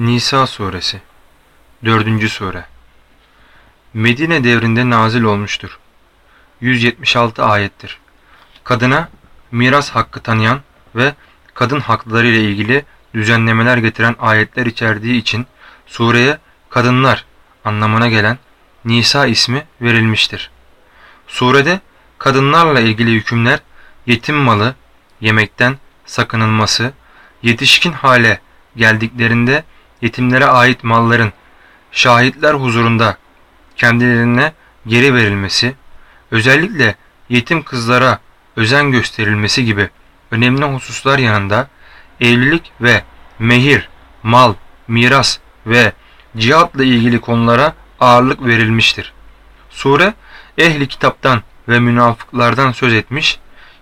Nisa suresi 4. sure Medine devrinde nazil olmuştur. 176 ayettir. Kadına miras hakkı tanıyan ve kadın hakları ile ilgili düzenlemeler getiren ayetler içerdiği için sureye kadınlar anlamına gelen Nisa ismi verilmiştir. Surede kadınlarla ilgili hükümler yetim malı, yemekten sakınılması, yetişkin hale geldiklerinde yetimlere ait malların şahitler huzurunda kendilerine geri verilmesi, özellikle yetim kızlara özen gösterilmesi gibi önemli hususlar yanında evlilik ve mehir, mal, miras ve cihatla ilgili konulara ağırlık verilmiştir. Sure ehli kitaptan ve münafıklardan söz etmiş,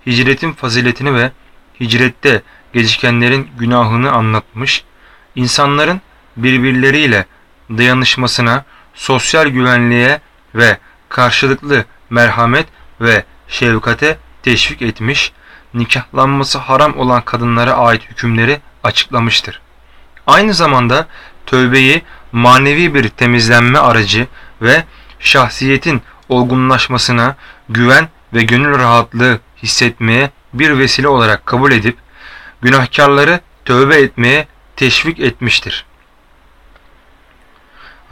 hicretin faziletini ve hicrette gecikenlerin günahını anlatmış, insanların birbirleriyle dayanışmasına, sosyal güvenliğe ve karşılıklı merhamet ve şefkate teşvik etmiş, nikahlanması haram olan kadınlara ait hükümleri açıklamıştır. Aynı zamanda tövbeyi manevi bir temizlenme aracı ve şahsiyetin olgunlaşmasına, güven ve gönül rahatlığı hissetmeye bir vesile olarak kabul edip günahkarları tövbe etmeye teşvik etmiştir.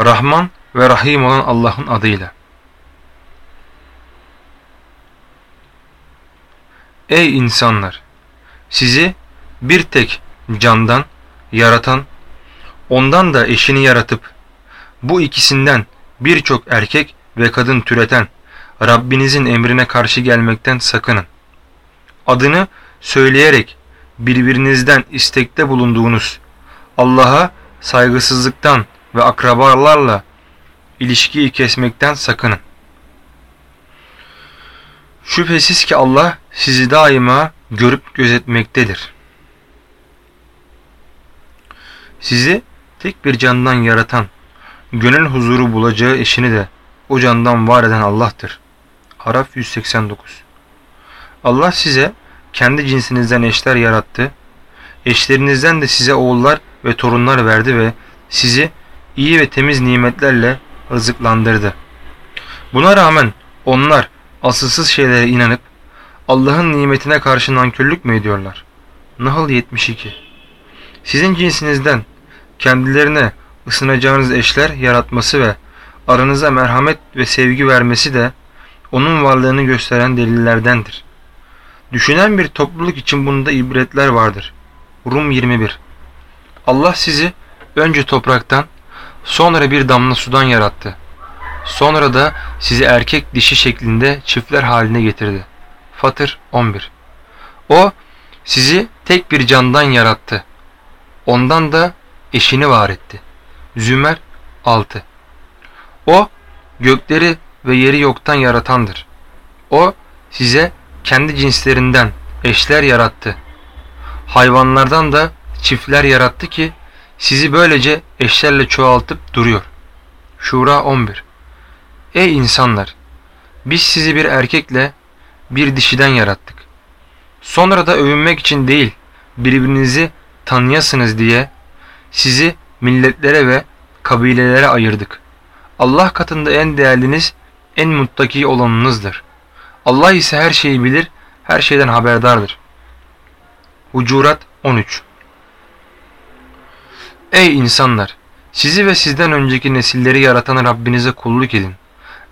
Rahman ve Rahim olan Allah'ın adıyla. Ey insanlar! Sizi bir tek candan yaratan, ondan da eşini yaratıp, bu ikisinden birçok erkek ve kadın türeten Rabbinizin emrine karşı gelmekten sakının. Adını söyleyerek birbirinizden istekte bulunduğunuz Allah'a saygısızlıktan ve akrabalarla ilişkiyi kesmekten sakının. Şüphesiz ki Allah sizi daima görüp gözetmektedir. Sizi tek bir candan yaratan, gönül huzuru bulacağı eşini de o candan var eden Allah'tır. Araf 189 Allah size kendi cinsinizden eşler yarattı. Eşlerinizden de size oğullar ve torunlar verdi ve sizi iyi ve temiz nimetlerle rızıklandırdı. Buna rağmen onlar asılsız şeylere inanıp Allah'ın nimetine karşı nankörlük mü ediyorlar? Nahl 72 Sizin cinsinizden kendilerine ısınacağınız eşler yaratması ve aranıza merhamet ve sevgi vermesi de onun varlığını gösteren delillerdendir. Düşünen bir topluluk için bunda ibretler vardır. Rum 21 Allah sizi önce topraktan, sonra bir damla sudan yarattı. Sonra da sizi erkek dişi şeklinde çiftler haline getirdi. Fatır 11 O sizi tek bir candan yarattı. Ondan da eşini var etti. Zümer 6 O gökleri ve yeri yoktan yaratandır. O size kendi cinslerinden eşler yarattı. Hayvanlardan da çiftler yarattı ki sizi böylece eşlerle çoğaltıp duruyor. Şura 11 Ey insanlar! Biz sizi bir erkekle bir dişiden yarattık. Sonra da övünmek için değil, birbirinizi tanıyasınız diye sizi milletlere ve kabilelere ayırdık. Allah katında en değerliniz, en muttaki olanınızdır. Allah ise her şeyi bilir, her şeyden haberdardır. Hucurat 13 Ey insanlar! Sizi ve sizden önceki nesilleri yaratan Rabbinize kulluk edin.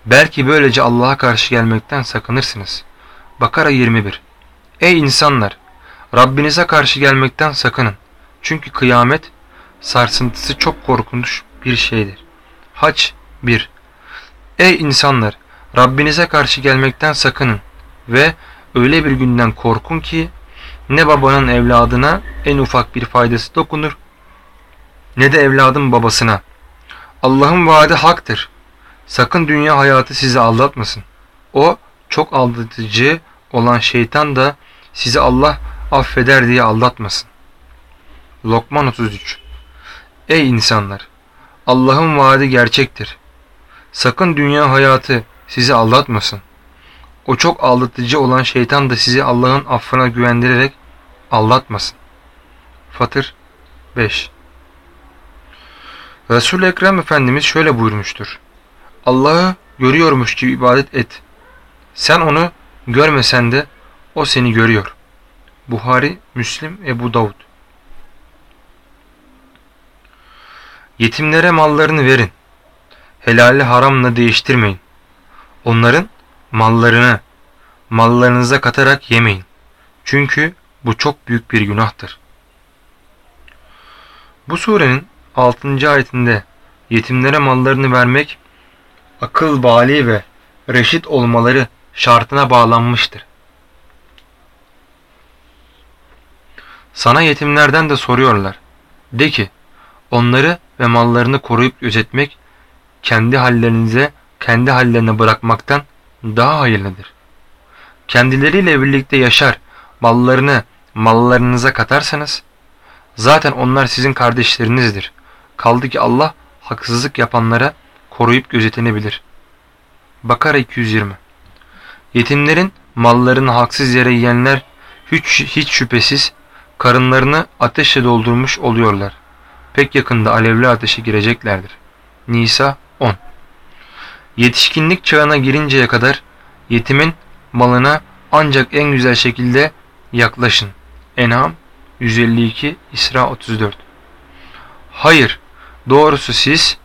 Belki böylece Allah'a karşı gelmekten sakınırsınız. Bakara 21 Ey insanlar! Rabbinize karşı gelmekten sakının. Çünkü kıyamet sarsıntısı çok korkunç bir şeydir. Haç 1 Ey insanlar! Rabbinize karşı gelmekten sakının ve öyle bir günden korkun ki ne babanın evladına en ufak bir faydası dokunur ne de evladın babasına. Allah'ın vaadi haktır. Sakın dünya hayatı sizi aldatmasın. O çok aldatıcı olan şeytan da sizi Allah affeder diye aldatmasın. Lokman 33 Ey insanlar! Allah'ın vaadi gerçektir. Sakın dünya hayatı sizi aldatmasın. O çok aldatıcı olan şeytan da sizi Allah'ın affına güvendirerek aldatmasın. Fatır 5 Resul-i Ekrem Efendimiz şöyle buyurmuştur. Allah'ı görüyormuş gibi ibadet et. Sen onu görmesen de o seni görüyor. Buhari, Müslim, Ebu Davud. Yetimlere mallarını verin. Helali haramla değiştirmeyin. Onların mallarını mallarınıza katarak yemeyin. Çünkü bu çok büyük bir günahtır. Bu surenin 6. ayetinde yetimlere mallarını vermek akıl bali ve reşit olmaları şartına bağlanmıştır. Sana yetimlerden de soruyorlar. De ki onları ve mallarını koruyup gözetmek kendi hallerinize kendi hallerine bırakmaktan daha hayırlıdır. Kendileriyle birlikte yaşar mallarını mallarınıza katarsanız zaten onlar sizin kardeşlerinizdir. Kaldı ki Allah haksızlık yapanlara koruyup gözetenebilir. Bakara 220 Yetimlerin mallarını haksız yere yiyenler hiç, hiç şüphesiz karınlarını ateşle doldurmuş oluyorlar. Pek yakında alevli ateşe gireceklerdir. Nisa 10 Yetişkinlik çağına girinceye kadar yetimin malına ancak en güzel şekilde yaklaşın. En'am 152 İsra 34 Hayır, doğrusu siz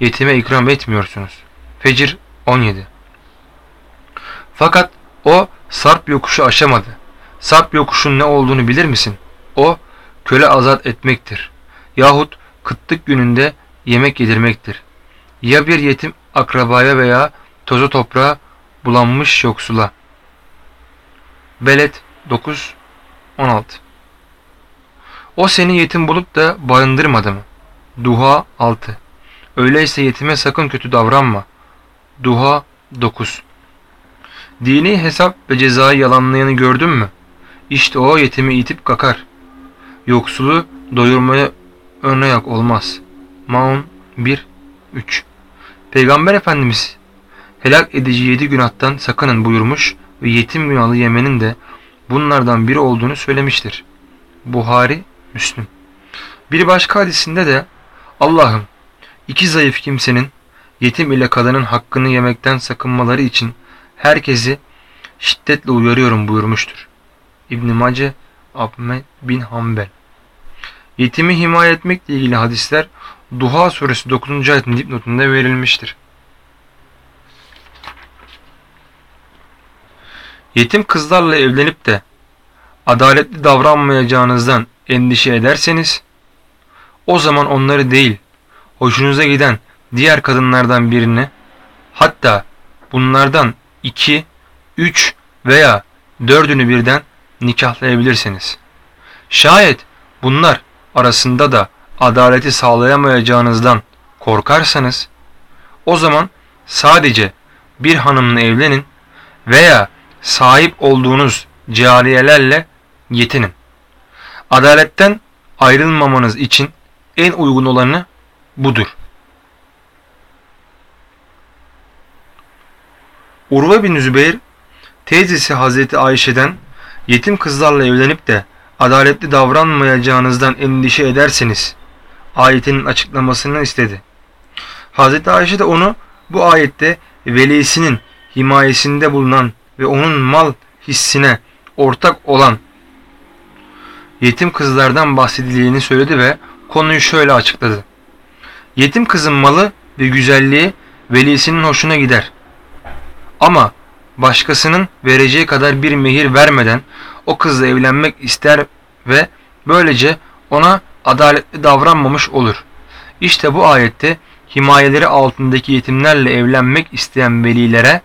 yetime ikram etmiyorsunuz. Fecir 17 Fakat o sarp yokuşu aşamadı. Sarp yokuşun ne olduğunu bilir misin? O köle azat etmektir. Yahut kıtlık gününde yemek yedirmektir. Ya bir yetim akrabaya veya toza toprağa bulanmış yoksula. Belet 9 16 O seni yetim bulup da barındırmadı mı? Duha 6 Öyleyse yetime sakın kötü davranma. Duha 9 Dini hesap ve cezayı yalanlayanı gördün mü? İşte o yetimi itip kakar. Yoksulu doyurmaya örnek olmaz. Maun 1 3 Peygamber Efendimiz helak edici yedi günahtan sakının buyurmuş ve yetim günahı yemenin de bunlardan biri olduğunu söylemiştir. Buhari, Müslüm. Bir başka hadisinde de Allah'ım iki zayıf kimsenin yetim ile kadının hakkını yemekten sakınmaları için herkesi şiddetle uyarıyorum buyurmuştur. İbn-i Mace Ahmet bin Hanbel Yetimi himaye etmekle ilgili hadisler Duha suresi 9. ayetin dipnotunda verilmiştir. Yetim kızlarla evlenip de adaletli davranmayacağınızdan endişe ederseniz o zaman onları değil hoşunuza giden diğer kadınlardan birini hatta bunlardan iki, üç veya dördünü birden nikahlayabilirsiniz. Şayet bunlar arasında da adaleti sağlayamayacağınızdan korkarsanız o zaman sadece bir hanımla evlenin veya sahip olduğunuz cariyelerle yetinin. Adaletten ayrılmamanız için en uygun olanı budur. Urve bin Zübeyir teyzesi Hazreti Ayşe'den yetim kızlarla evlenip de adaletli davranmayacağınızdan endişe ederseniz ayetinin açıklamasını istedi. Hazreti Ayşe de onu bu ayette velisinin himayesinde bulunan ve onun mal hissine ortak olan yetim kızlardan bahsedildiğini söyledi ve konuyu şöyle açıkladı. Yetim kızın malı ve güzelliği velisinin hoşuna gider. Ama başkasının vereceği kadar bir mehir vermeden o kızla evlenmek ister ve böylece ona adaletli davranmamış olur. İşte bu ayette himayeleri altındaki yetimlerle evlenmek isteyen velilere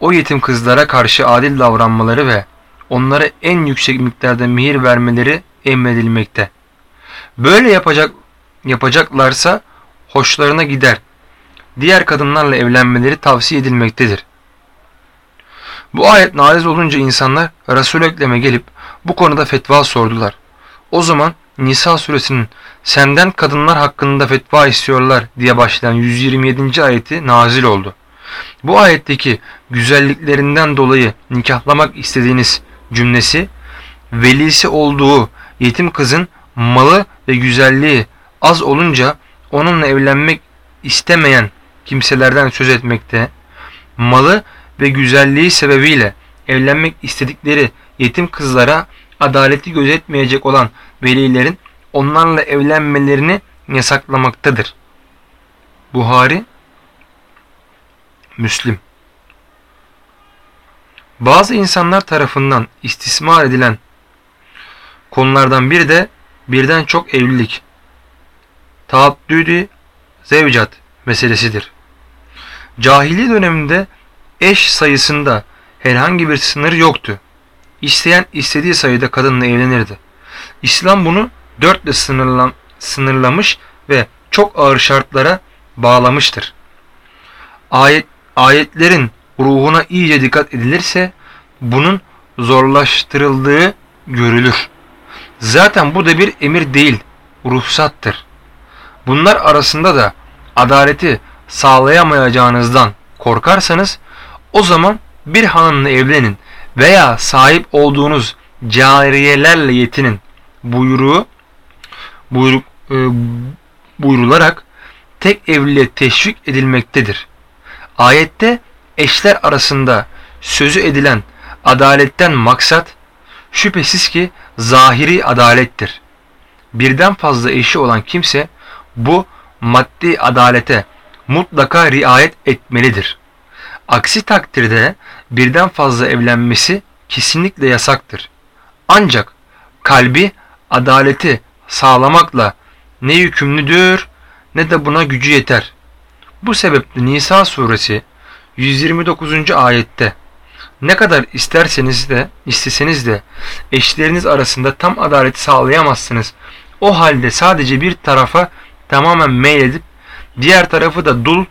o yetim kızlara karşı adil davranmaları ve onlara en yüksek miktarda mihir vermeleri emredilmekte. Böyle yapacak yapacaklarsa hoşlarına gider. Diğer kadınlarla evlenmeleri tavsiye edilmektedir. Bu ayet nariz olunca insanlar Resul Ekrem'e gelip bu konuda fetva sordular. O zaman Nisa suresinin senden kadınlar hakkında fetva istiyorlar diye başlayan 127. ayeti nazil oldu. Bu ayetteki güzelliklerinden dolayı nikahlamak istediğiniz cümlesi velisi olduğu yetim kızın malı ve güzelliği az olunca onunla evlenmek istemeyen kimselerden söz etmekte, malı ve güzelliği sebebiyle evlenmek istedikleri yetim kızlara adaleti gözetmeyecek olan velilerin onlarla evlenmelerini yasaklamaktadır. Buhari Müslim Bazı insanlar tarafından istismar edilen konulardan biri de birden çok evlilik, taaddüdü zevcat meselesidir. Cahiliye döneminde eş sayısında herhangi bir sınır yoktu. İsteyen istediği sayıda kadınla evlenirdi. İslam bunu dörtle sınırlan, sınırlamış ve çok ağır şartlara bağlamıştır. Ayet, ayetlerin ruhuna iyice dikkat edilirse bunun zorlaştırıldığı görülür. Zaten bu da bir emir değil, ruhsattır. Bunlar arasında da adaleti sağlayamayacağınızdan korkarsanız o zaman bir hanımla evlenin veya sahip olduğunuz cariyelerle yetinin buyruğu buyruk, e, buyrularak tek evliliğe teşvik edilmektedir. Ayette eşler arasında sözü edilen adaletten maksat şüphesiz ki zahiri adalettir. Birden fazla eşi olan kimse bu maddi adalete mutlaka riayet etmelidir. Aksi takdirde birden fazla evlenmesi kesinlikle yasaktır. Ancak kalbi adaleti sağlamakla ne yükümlüdür ne de buna gücü yeter. Bu sebeple Nisa suresi 129. ayette ne kadar isterseniz de isteseniz de eşleriniz arasında tam adaleti sağlayamazsınız. O halde sadece bir tarafa tamamen meyledip diğer tarafı da dul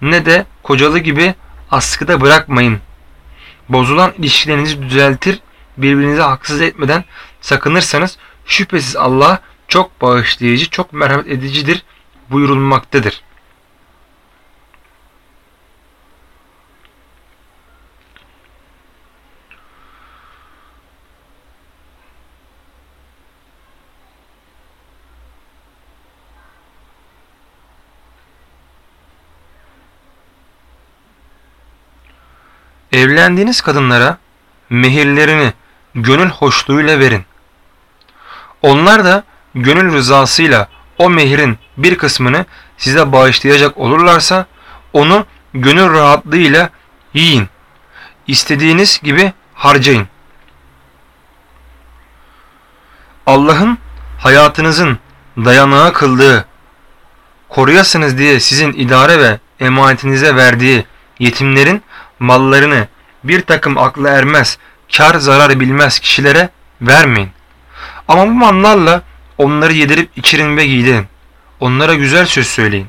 ne de kocalı gibi askıda bırakmayın. Bozulan ilişkilerinizi düzeltir, birbirinize haksız etmeden sakınırsanız şüphesiz Allah çok bağışlayıcı, çok merhamet edicidir buyurulmaktadır. Evlendiğiniz kadınlara mehirlerini gönül hoşluğuyla verin. Onlar da gönül rızasıyla o mehirin bir kısmını size bağışlayacak olurlarsa onu gönül rahatlığıyla yiyin. İstediğiniz gibi harcayın. Allah'ın hayatınızın dayanağı kıldığı, koruyasınız diye sizin idare ve emanetinize verdiği yetimlerin mallarını bir takım aklı ermez, kar zarar bilmez kişilere vermeyin. Ama bu mallarla onları yedirip içirin ve giydirin. Onlara güzel söz söyleyin.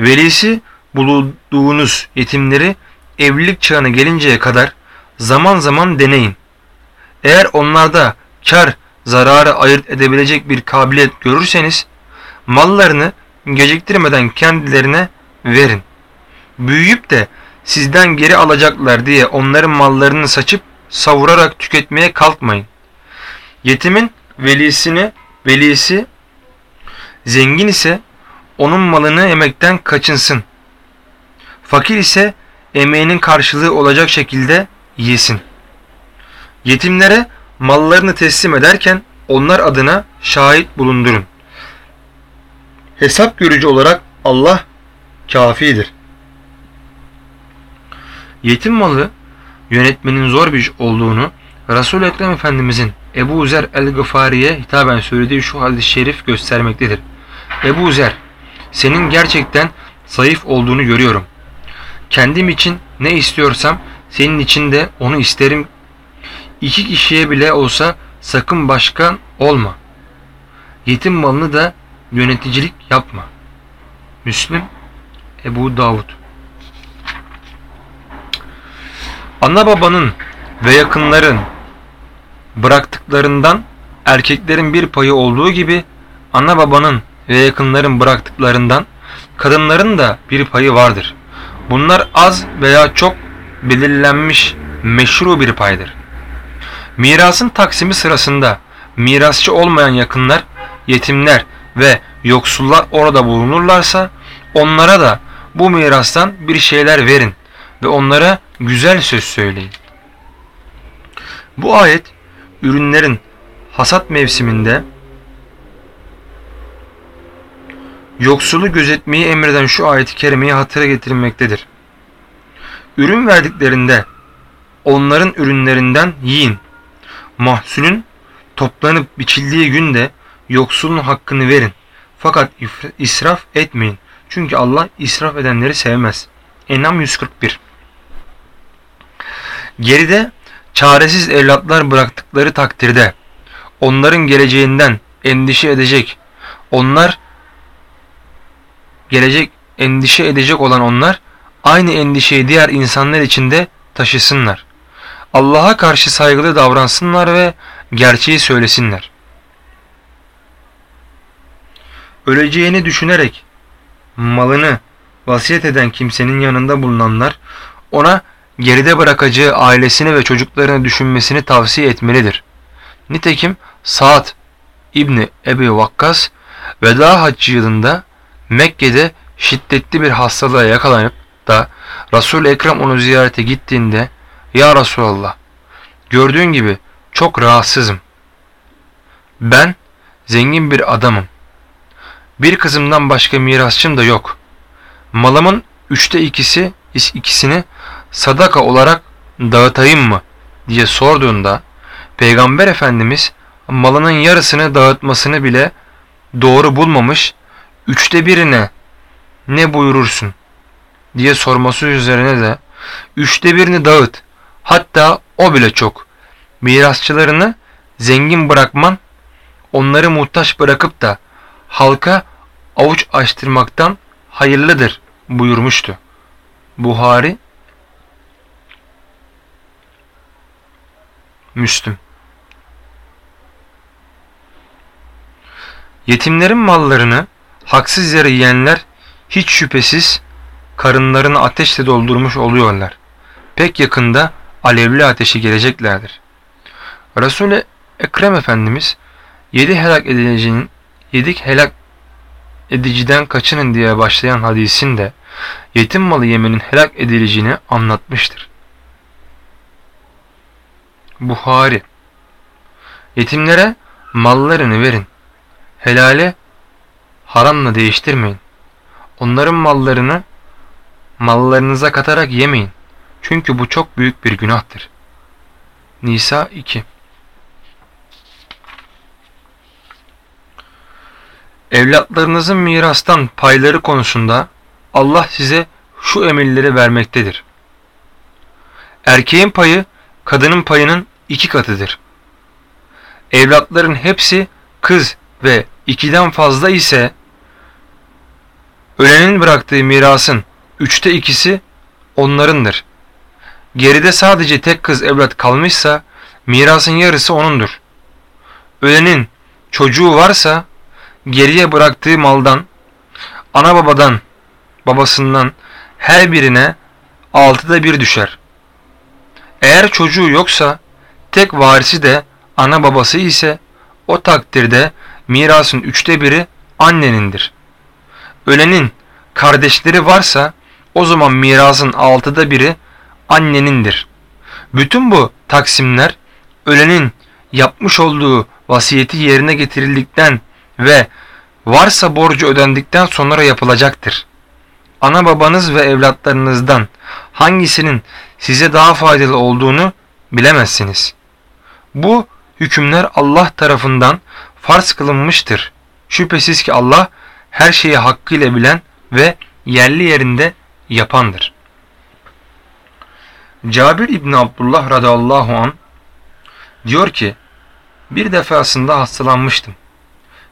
Velisi bulunduğunuz yetimleri evlilik çağına gelinceye kadar zaman zaman deneyin. Eğer onlarda kar zararı ayırt edebilecek bir kabiliyet görürseniz mallarını geciktirmeden kendilerine verin. Büyüyüp de sizden geri alacaklar diye onların mallarını saçıp savurarak tüketmeye kalkmayın. Yetimin velisini velisi zengin ise onun malını yemekten kaçınsın. Fakir ise emeğinin karşılığı olacak şekilde yesin. Yetimlere mallarını teslim ederken onlar adına şahit bulundurun. Hesap görücü olarak Allah kafidir. Yetim malı yönetmenin zor bir iş olduğunu resul Ekrem Efendimizin Ebu Zer el-Gıfari'ye hitaben söylediği şu hadis-i şerif göstermektedir. Ebu Zer, senin gerçekten zayıf olduğunu görüyorum. Kendim için ne istiyorsam senin için de onu isterim. İki kişiye bile olsa sakın başkan olma. Yetim malını da yöneticilik yapma. Müslüm Ebu Davud Ana babanın ve yakınların bıraktıklarından erkeklerin bir payı olduğu gibi ana babanın ve yakınların bıraktıklarından kadınların da bir payı vardır. Bunlar az veya çok belirlenmiş meşru bir paydır. Mirasın taksimi sırasında mirasçı olmayan yakınlar yetimler ve yoksullar orada bulunurlarsa onlara da bu mirastan bir şeyler verin ve onlara güzel söz söyleyin. Bu ayet ürünlerin hasat mevsiminde yoksulu gözetmeyi emreden şu ayet-i kerimeyi hatıra getirilmektedir. Ürün verdiklerinde onların ürünlerinden yiyin. Mahsulün toplanıp biçildiği günde yoksulun hakkını verin. Fakat israf etmeyin. Çünkü Allah israf edenleri sevmez. Enam 141 Geride çaresiz evlatlar bıraktıkları takdirde onların geleceğinden endişe edecek, onlar gelecek endişe edecek olan onlar aynı endişeyi diğer insanlar için de taşısınlar. Allah'a karşı saygılı davransınlar ve gerçeği söylesinler. Öleceğini düşünerek malını vasiyet eden kimsenin yanında bulunanlar ona geride bırakacağı ailesini ve çocuklarını düşünmesini tavsiye etmelidir. Nitekim Saad İbni Ebi Vakkas veda haccı yılında Mekke'de şiddetli bir hastalığa yakalanıp da Resul-i Ekrem onu ziyarete gittiğinde Ya Resulallah gördüğün gibi çok rahatsızım. Ben zengin bir adamım. Bir kızımdan başka mirasçım da yok. Malımın üçte ikisi ikisini sadaka olarak dağıtayım mı diye sorduğunda Peygamber Efendimiz malının yarısını dağıtmasını bile doğru bulmamış üçte birine ne buyurursun diye sorması üzerine de üçte birini dağıt hatta o bile çok mirasçılarını zengin bırakman onları muhtaç bırakıp da halka avuç açtırmaktan hayırlıdır buyurmuştu. Buhari Müslüm Yetimlerin mallarını haksız yere yiyenler hiç şüphesiz karınlarını ateşle doldurmuş oluyorlar. Pek yakında alevli ateşi geleceklerdir. Resul-i Ekrem Efendimiz yedi helak edileceğinin yedik helak ediciden kaçının diye başlayan hadisinde yetim malı yemenin helak edileceğini anlatmıştır. Buhari Yetimlere mallarını verin. Helale haramla değiştirmeyin. Onların mallarını mallarınıza katarak yemeyin. Çünkü bu çok büyük bir günahtır. Nisa 2 Evlatlarınızın mirastan payları konusunda Allah size şu emirleri vermektedir. Erkeğin payı kadının payının iki katıdır. Evlatların hepsi kız ve ikiden fazla ise ölenin bıraktığı mirasın üçte ikisi onlarındır. Geride sadece tek kız evlat kalmışsa mirasın yarısı onundur. Ölenin çocuğu varsa geriye bıraktığı maldan ana babadan babasından her birine altıda bir düşer. Eğer çocuğu yoksa tek varisi de ana babası ise o takdirde mirasın üçte biri annenindir. Ölenin kardeşleri varsa o zaman mirasın altıda biri annenindir. Bütün bu taksimler ölenin yapmış olduğu vasiyeti yerine getirildikten ve varsa borcu ödendikten sonra yapılacaktır. Ana babanız ve evlatlarınızdan hangisinin size daha faydalı olduğunu bilemezsiniz. Bu hükümler Allah tarafından farz kılınmıştır. Şüphesiz ki Allah her şeyi hakkıyla bilen ve yerli yerinde yapandır. Cabir İbni Abdullah radıyallahu an diyor ki bir defasında hastalanmıştım.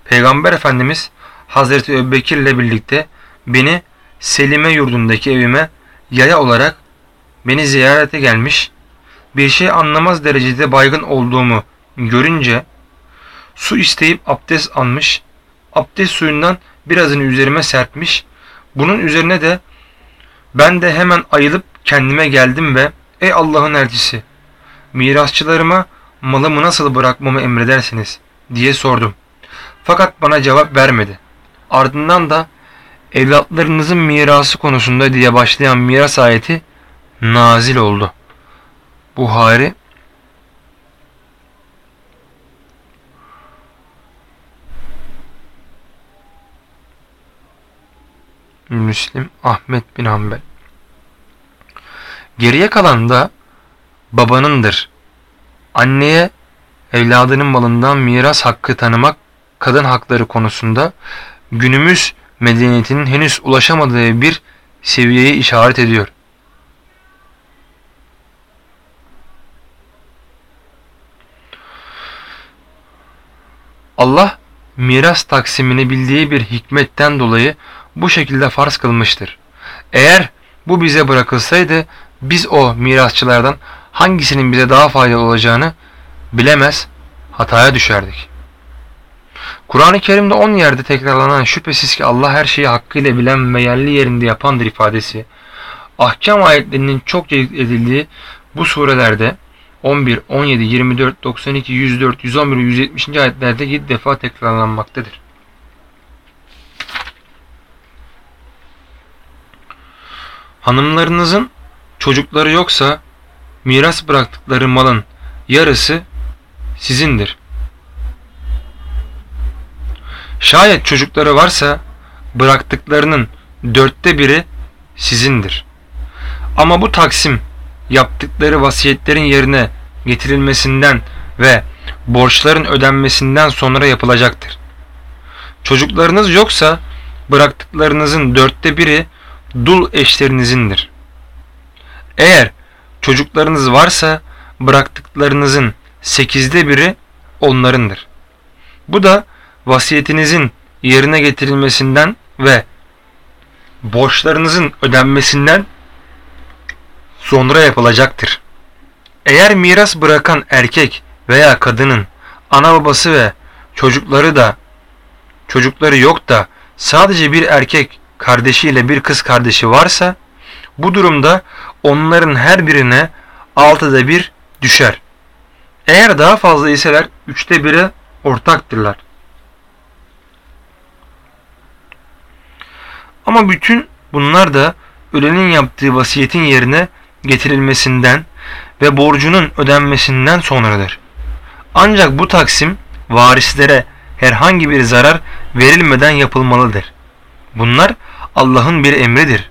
Peygamber Efendimiz Hazreti Ebubekir ile birlikte beni Selime yurdundaki evime yaya olarak beni ziyarete gelmiş, bir şey anlamaz derecede baygın olduğumu görünce su isteyip abdest almış, abdest suyundan birazını üzerime serpmiş, bunun üzerine de ben de hemen ayılıp kendime geldim ve ey Allah'ın elçisi mirasçılarıma malımı nasıl bırakmamı emredersiniz diye sordum. Fakat bana cevap vermedi. Ardından da evlatlarınızın mirası konusunda diye başlayan miras ayeti nazil oldu. Buhari Müslim Ahmet bin Hanbel Geriye kalan da babanındır. Anneye evladının malından miras hakkı tanımak kadın hakları konusunda günümüz medeniyetinin henüz ulaşamadığı bir seviyeyi işaret ediyor. Allah miras taksimini bildiği bir hikmetten dolayı bu şekilde farz kılmıştır. Eğer bu bize bırakılsaydı biz o mirasçılardan hangisinin bize daha faydalı olacağını bilemez, hataya düşerdik. Kur'an-ı Kerim'de on yerde tekrarlanan şüphesiz ki Allah her şeyi hakkıyla bilen ve yerli yerinde yapandır ifadesi, ahkam ayetlerinin çok edildiği bu surelerde 11, 17, 24, 92, 104, 111 ve 170. ayetlerde 7 defa tekrarlanmaktadır. Hanımlarınızın çocukları yoksa miras bıraktıkları malın yarısı sizindir. Şayet çocukları varsa bıraktıklarının dörtte biri sizindir. Ama bu taksim yaptıkları vasiyetlerin yerine getirilmesinden ve borçların ödenmesinden sonra yapılacaktır. Çocuklarınız yoksa bıraktıklarınızın dörtte biri dul eşlerinizin,dir. Eğer çocuklarınız varsa bıraktıklarınızın sekizde biri onlarındır. Bu da vasiyetinizin yerine getirilmesinden ve borçlarınızın ödenmesinden sonra yapılacaktır. Eğer miras bırakan erkek veya kadının ana babası ve çocukları da çocukları yok da sadece bir erkek kardeşiyle bir kız kardeşi varsa bu durumda onların her birine altıda bir düşer. Eğer daha fazla iseler üçte bire ortaktırlar. Ama bütün bunlar da ölenin yaptığı vasiyetin yerine getirilmesinden ve borcunun ödenmesinden sonradır. Ancak bu taksim varislere herhangi bir zarar verilmeden yapılmalıdır. Bunlar Allah'ın bir emridir.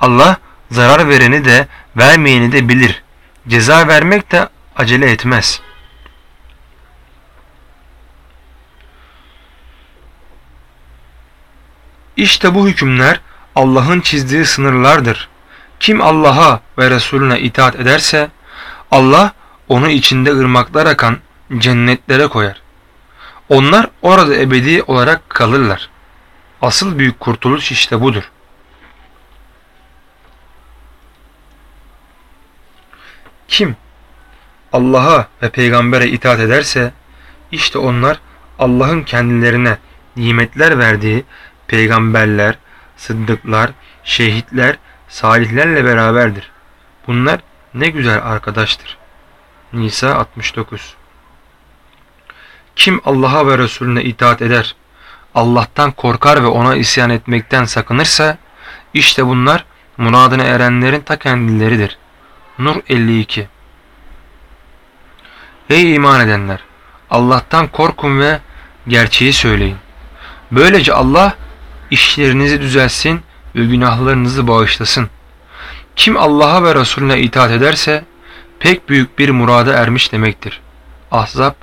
Allah zarar vereni de vermeyeni de bilir. Ceza vermek de acele etmez. İşte bu hükümler Allah'ın çizdiği sınırlardır. Kim Allah'a ve Resulüne itaat ederse Allah onu içinde ırmaklar akan cennetlere koyar. Onlar orada ebedi olarak kalırlar. Asıl büyük kurtuluş işte budur. Kim Allah'a ve peygambere itaat ederse işte onlar Allah'ın kendilerine nimetler verdiği peygamberler, sıddıklar, şehitler, salihlerle beraberdir. Bunlar ne güzel arkadaştır. Nisa 69 Kim Allah'a ve Resulüne itaat eder, Allah'tan korkar ve ona isyan etmekten sakınırsa, işte bunlar muradına erenlerin ta kendileridir. Nur 52 Ey iman edenler! Allah'tan korkun ve gerçeği söyleyin. Böylece Allah işlerinizi düzelsin ve günahlarınızı bağışlasın. Kim Allah'a ve Resulüne itaat ederse pek büyük bir murada ermiş demektir. Ahzab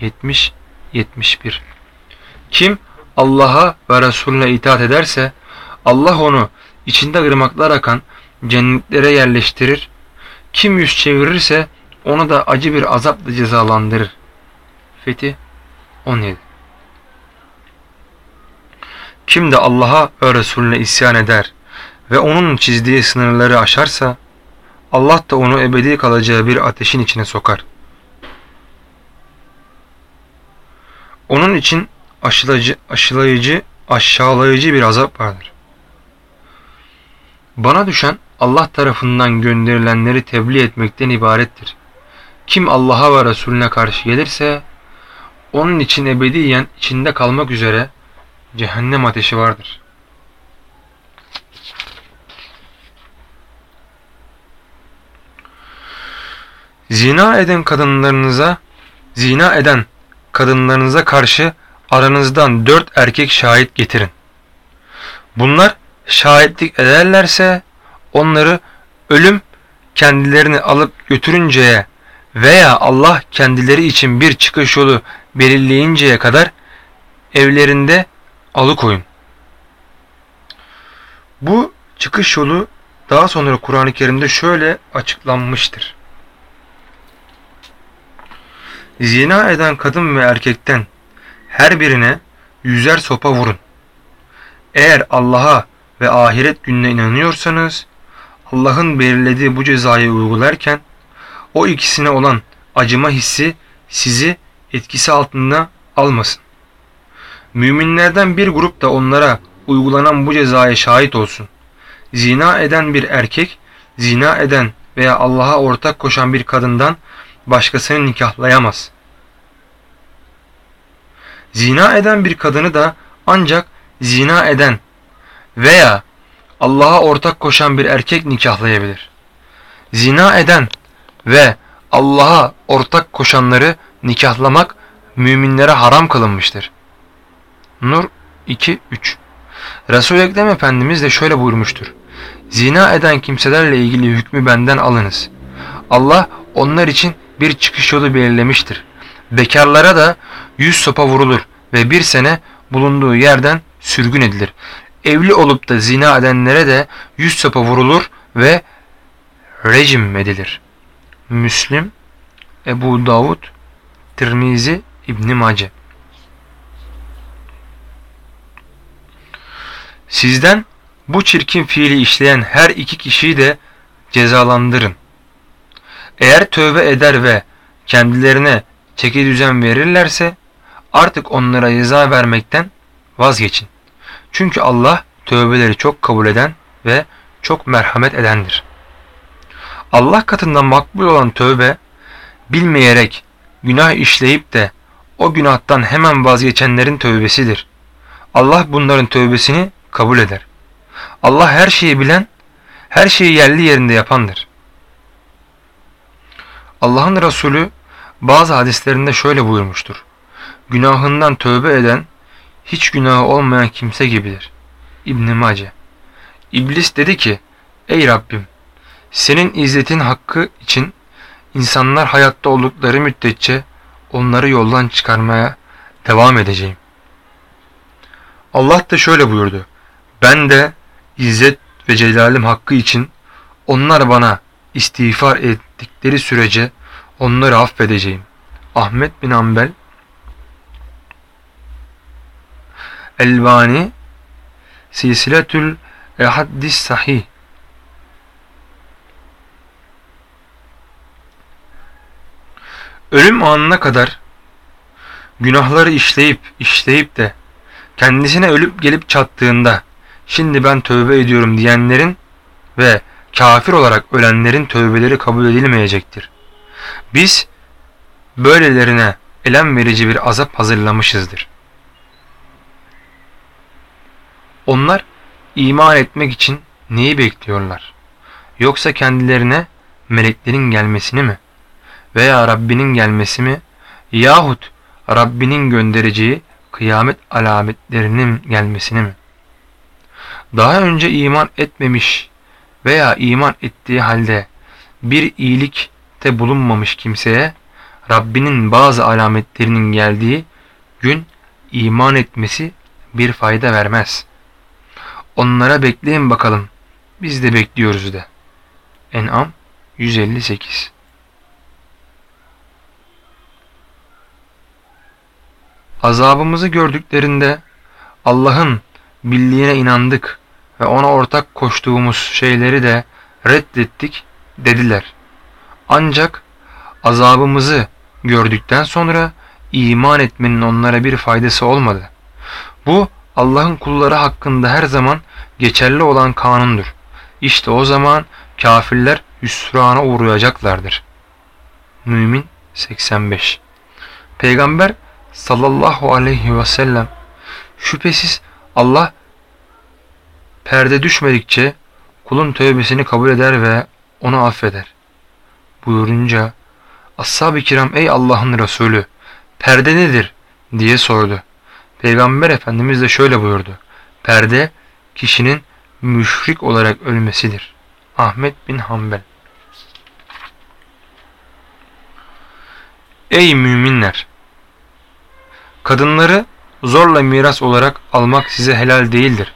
70-71 Kim Allah'a ve Resulüne itaat ederse Allah onu içinde ırmaklar akan cennetlere yerleştirir. Kim yüz çevirirse onu da acı bir azapla cezalandırır. Fethi 17 Kim de Allah'a ve Resulüne isyan eder ve onun çizdiği sınırları aşarsa Allah da onu ebedi kalacağı bir ateşin içine sokar. Onun için aşılayıcı, aşılayıcı, aşağılayıcı bir azap vardır. Bana düşen Allah tarafından gönderilenleri tebliğ etmekten ibarettir. Kim Allah'a ve Resulüne karşı gelirse onun için ebediyen içinde kalmak üzere cehennem ateşi vardır. Zina eden kadınlarınıza, zina eden kadınlarınıza karşı aranızdan dört erkek şahit getirin. Bunlar şahitlik ederlerse onları ölüm kendilerini alıp götürünceye veya Allah kendileri için bir çıkış yolu belirleyinceye kadar evlerinde alıkoyun. Bu çıkış yolu daha sonra Kur'an-ı Kerim'de şöyle açıklanmıştır. Zina eden kadın ve erkekten her birine yüzer sopa vurun. Eğer Allah'a ve ahiret gününe inanıyorsanız Allah'ın belirlediği bu cezayı uygularken o ikisine olan acıma hissi sizi etkisi altında almasın. Müminlerden bir grup da onlara uygulanan bu cezaya şahit olsun. Zina eden bir erkek, zina eden veya Allah'a ortak koşan bir kadından başkasını nikahlayamaz. Zina eden bir kadını da ancak zina eden veya Allah'a ortak koşan bir erkek nikahlayabilir. Zina eden ve Allah'a ortak koşanları nikahlamak müminlere haram kılınmıştır. Nur 2-3 Resul-i Ekrem Efendimiz de şöyle buyurmuştur. Zina eden kimselerle ilgili hükmü benden alınız. Allah onlar için bir çıkış yolu belirlemiştir. Bekarlara da yüz sopa vurulur ve bir sene bulunduğu yerden sürgün edilir. Evli olup da zina edenlere de yüz sopa vurulur ve rejim edilir. Müslim, Ebu Davud, Tirmizi, İbn Mace. Sizden bu çirkin fiili işleyen her iki kişiyi de cezalandırın. Eğer tövbe eder ve kendilerine çeki düzen verirlerse artık onlara ceza vermekten vazgeçin. Çünkü Allah tövbeleri çok kabul eden ve çok merhamet edendir. Allah katında makbul olan tövbe bilmeyerek günah işleyip de o günahtan hemen vazgeçenlerin tövbesidir. Allah bunların tövbesini kabul eder. Allah her şeyi bilen, her şeyi yerli yerinde yapandır. Allah'ın Resulü bazı hadislerinde şöyle buyurmuştur. Günahından tövbe eden, hiç günahı olmayan kimse gibidir. İbn Mace. İblis dedi ki, Ey Rabbim, senin izzetin hakkı için insanlar hayatta oldukları müddetçe onları yoldan çıkarmaya devam edeceğim. Allah da şöyle buyurdu. Ben de izzet ve celalim hakkı için onlar bana istiğfar ettikleri sürece onları affedeceğim. Ahmet bin Ambel Elbani Silsiletül Haddis Sahih Ölüm anına kadar günahları işleyip işleyip de kendisine ölüp gelip çattığında şimdi ben tövbe ediyorum diyenlerin ve kafir olarak ölenlerin tövbeleri kabul edilmeyecektir. Biz böylelerine elem verici bir azap hazırlamışızdır. Onlar iman etmek için neyi bekliyorlar? Yoksa kendilerine meleklerin gelmesini mi? Veya Rabbinin gelmesi mi? Yahut Rabbinin göndereceği kıyamet alametlerinin gelmesini mi? Daha önce iman etmemiş veya iman ettiği halde bir iyilikte bulunmamış kimseye Rabbinin bazı alametlerinin geldiği gün iman etmesi bir fayda vermez. Onlara bekleyin bakalım. Biz de bekliyoruz de. En'am 158 Azabımızı gördüklerinde Allah'ın birliğine inandık ve ona ortak koştuğumuz şeyleri de reddettik dediler. Ancak azabımızı gördükten sonra iman etmenin onlara bir faydası olmadı. Bu Allah'ın kulları hakkında her zaman geçerli olan kanundur. İşte o zaman kafirler hüsrana uğrayacaklardır. Mümin 85 Peygamber sallallahu aleyhi ve sellem şüphesiz Allah perde düşmedikçe kulun tövbesini kabul eder ve onu affeder. Buyurunca Ashab-ı kiram ey Allah'ın Resulü perde nedir diye sordu. Peygamber Efendimiz de şöyle buyurdu. Perde kişinin müşrik olarak ölmesidir. Ahmet bin Hanbel Ey müminler! Kadınları zorla miras olarak almak size helal değildir.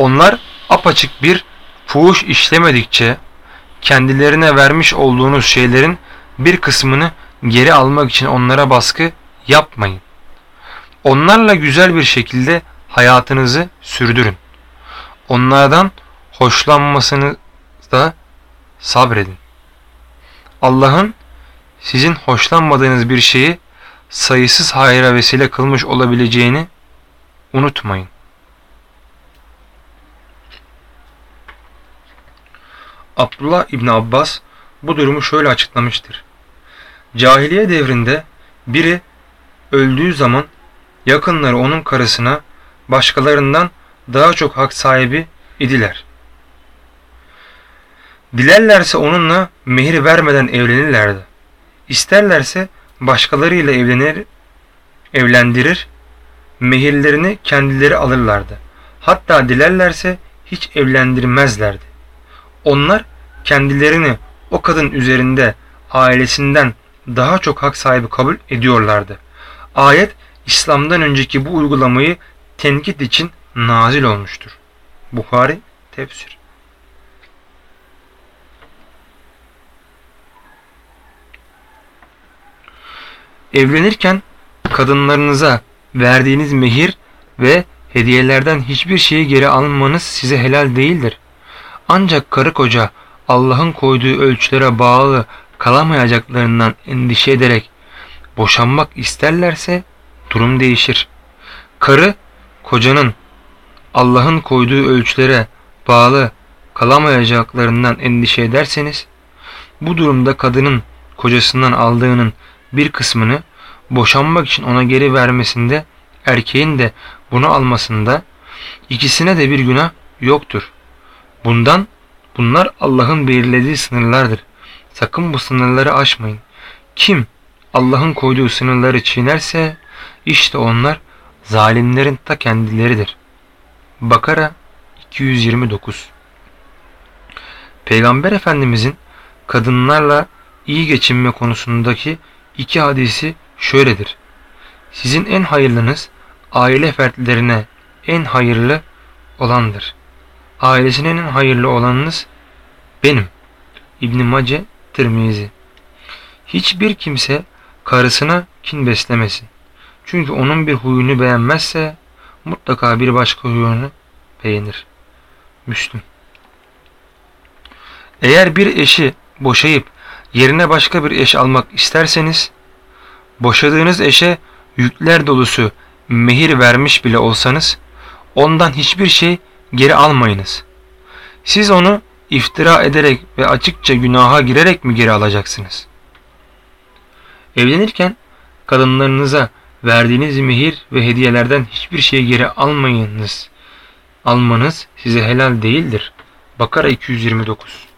Onlar apaçık bir fuhuş işlemedikçe kendilerine vermiş olduğunuz şeylerin bir kısmını geri almak için onlara baskı yapmayın. Onlarla güzel bir şekilde hayatınızı sürdürün. Onlardan hoşlanmasını da sabredin. Allah'ın sizin hoşlanmadığınız bir şeyi sayısız hayra vesile kılmış olabileceğini unutmayın. Abdullah İbni Abbas bu durumu şöyle açıklamıştır. Cahiliye devrinde biri öldüğü zaman yakınları onun karısına başkalarından daha çok hak sahibi idiler. Dilerlerse onunla mehir vermeden evlenirlerdi. İsterlerse başkalarıyla evlenir, evlendirir, mehirlerini kendileri alırlardı. Hatta dilerlerse hiç evlendirmezlerdi. Onlar kendilerini o kadın üzerinde ailesinden daha çok hak sahibi kabul ediyorlardı. Ayet İslam'dan önceki bu uygulamayı tenkit için nazil olmuştur. Bukhari tefsir. Evlenirken kadınlarınıza verdiğiniz mehir ve hediyelerden hiçbir şeyi geri almanız size helal değildir. Ancak karı koca Allah'ın koyduğu ölçülere bağlı kalamayacaklarından endişe ederek boşanmak isterlerse durum değişir. Karı kocanın Allah'ın koyduğu ölçülere bağlı kalamayacaklarından endişe ederseniz bu durumda kadının kocasından aldığının bir kısmını boşanmak için ona geri vermesinde erkeğin de bunu almasında ikisine de bir günah yoktur. Bundan bunlar Allah'ın belirlediği sınırlardır. Sakın bu sınırları aşmayın. Kim Allah'ın koyduğu sınırları çiğnerse işte onlar zalimlerin ta kendileridir. Bakara 229 Peygamber Efendimizin kadınlarla iyi geçinme konusundaki iki hadisi şöyledir. Sizin en hayırlınız aile fertlerine en hayırlı olandır. Ailesinin hayırlı olanınız benim. İbn Mace Tirmizi. Hiçbir kimse karısına kin beslemesin. Çünkü onun bir huyunu beğenmezse mutlaka bir başka huyunu beğenir. Müslüm. Eğer bir eşi boşayıp yerine başka bir eş almak isterseniz, boşadığınız eşe yükler dolusu mehir vermiş bile olsanız, ondan hiçbir şey geri almayınız. Siz onu iftira ederek ve açıkça günaha girerek mi geri alacaksınız? Evlenirken kadınlarınıza verdiğiniz mehir ve hediyelerden hiçbir şey geri almayınız. Almanız size helal değildir. Bakara 229